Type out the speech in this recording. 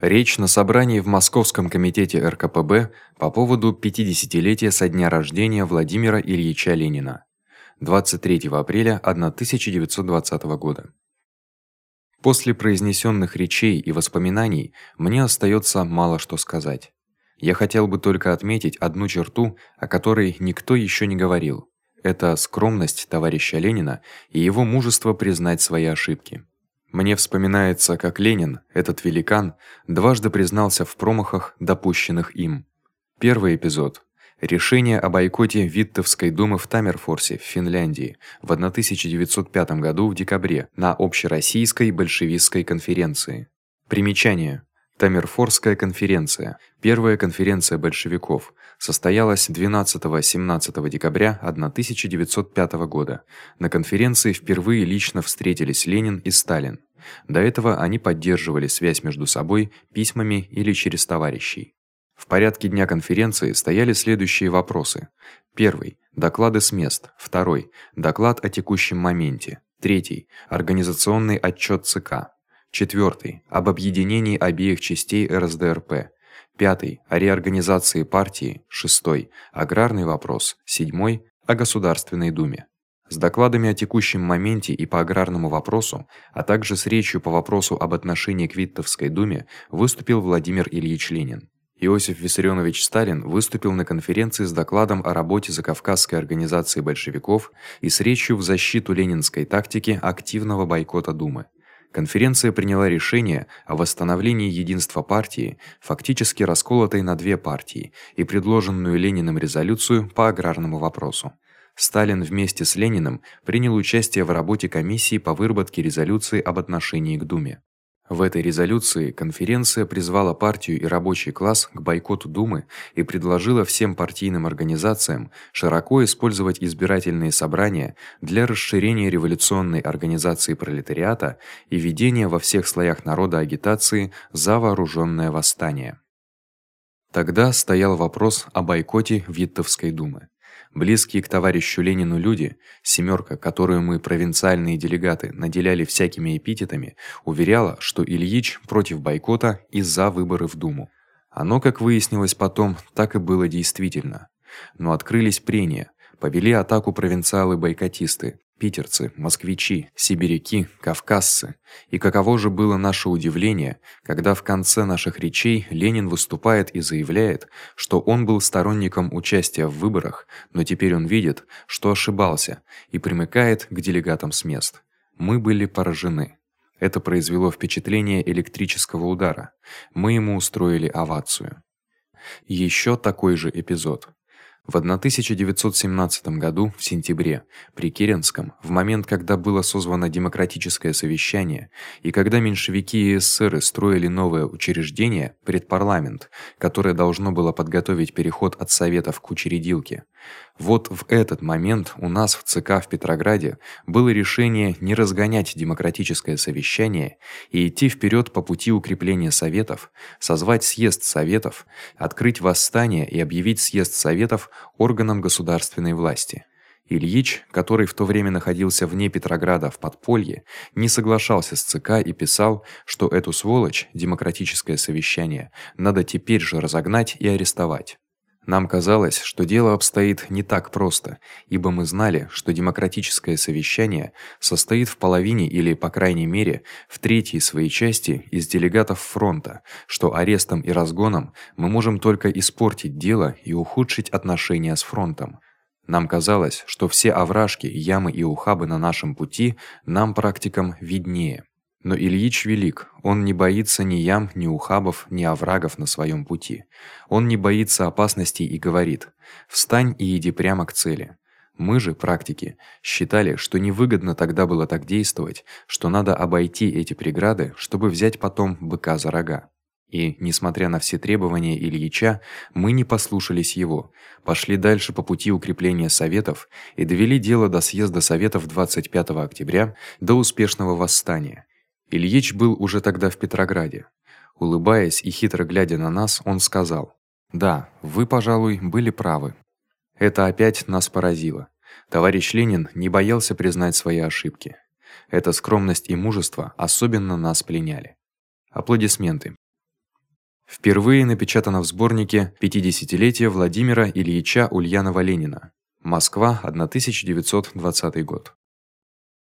Речь на собрании в Московском комитете РКПБ по поводу 50-летия со дня рождения Владимира Ильича Ленина. 23 апреля 1920 года. После произнесённых речей и воспоминаний мне остаётся мало что сказать. Я хотел бы только отметить одну черту, о которой никто ещё не говорил. Это скромность товарища Ленина и его мужество признать свои ошибки. Мне вспоминается, как Ленин, этот великан, дважды признался в промахах, допущенных им. Первый эпизод решение о бойкоте Виттовской думы в Таммерфорсе в Финляндии в 1905 году в декабре на общероссийской большевистской конференции. Примечание: Таммерфорская конференция, первая конференция большевиков, состоялась 12-17 декабря 1905 года. На конференции впервые лично встретились Ленин и Сталин. До этого они поддерживали связь между собой письмами или через товарищей. В порядке дня конференции стояли следующие вопросы: первый доклады с мест, второй доклад о текущем моменте, третий организационный отчёт ЦК, Четвёртый об объединении обеих частей РСДРП. Пятый о реорганизации партии. Шестой аграрный вопрос. Седьмой о Государственной Думе. С докладами о текущем моменте и по аграрному вопросу, а также с речью по вопросу об отношении к Виттовской думе выступил Владимир Ильич Ленин. Иосиф Виссарионович Сталин выступил на конференции с докладом о работе Закавказской организации большевиков и с речью в защиту ленинской тактики активного бойкота Думы. Конференция приняла решение о восстановлении единства партии, фактически расколотой на две партии, и предложенную Лениным резолюцию по аграрному вопросу. Сталин вместе с Лениным принял участие в работе комиссии по выработке резолюции об отношении к Думе. В этой резолюции конференция призвала партию и рабочий класс к бойкоту Думы и предложила всем партийным организациям широко использовать избирательные собрания для расширения революционной организации пролетариата и ведения во всех слоях народа агитации за вооружённое восстание. Тогда стоял вопрос о бойкоте Виттовской думы. Близкие к товарищу Ленину люди, семёрка, которую мы провинциальные делегаты наделяли всякими эпитетами, уверяла, что Ильич против бойкота и за выборы в Думу. Оно, как выяснилось потом, так и было действительно. Но открылись прения, повели атаку провинциалы-бойкотисты, питерцы, москвичи, сибиряки, кавказцы. И каково же было наше удивление, когда в конце наших речей Ленин выступает и заявляет, что он был сторонником участия в выборах, но теперь он видит, что ошибался, и примыкает к делегатам с мест. Мы были поражены. Это произвело впечатление электрического удара. Мы ему устроили овацию. Ещё такой же эпизод. В 1917 году в сентябре при Керенском, в момент, когда было созвано демократическое совещание и когда меньшевики и эсеры строили новое учреждение, предпарламент, которое должно было подготовить переход от советов к учредилке. Вот в этот момент у нас в ЦК в Петрограде было решение не разгонять демократическое совещание и идти вперед по пути укрепления советов, созвать съезд советов, открыть восстание и объявить съезд советов органом государственной власти. Ильич, который в то время находился вне Петрограда в подполье, не соглашался с ЦК и писал, что эту сволочь, демократическое совещание, надо теперь же разогнать и арестовать. Нам казалось, что дело обстоит не так просто, ибо мы знали, что демократическое совещание состоит в половине или, по крайней мере, в третьей своей части из делегатов фронта, что арестом и разгоном мы можем только испортить дело и ухудшить отношения с фронтом. Нам казалось, что все овражки, ямы и ухабы на нашем пути нам практикам виднее. Но Ильич велик, он не боится ни ям, ни ухабов, ни оврагов на своём пути. Он не боится опасностей и говорит: "Встань и иди прямо к цели". Мы же, практики, считали, что невыгодно тогда было так действовать, что надо обойти эти преграды, чтобы взять потом быка за рога. И, несмотря на все требования Ильича, мы не послушались его, пошли дальше по пути укрепления советов и довели дело до съезда советов 25 октября до успешного восстания. Ильич был уже тогда в Петрограде. Улыбаясь и хитро глядя на нас, он сказал: "Да, вы, пожалуй, были правы". Это опять нас поразило. Товарищ Ленин не боялся признать свои ошибки. Эта скромность и мужество особенно нас пленяли. Аплодисменты. Впервые напечатано в сборнике 50-летие Владимира Ильича Ульянова-Ленина. Москва, 1920 год.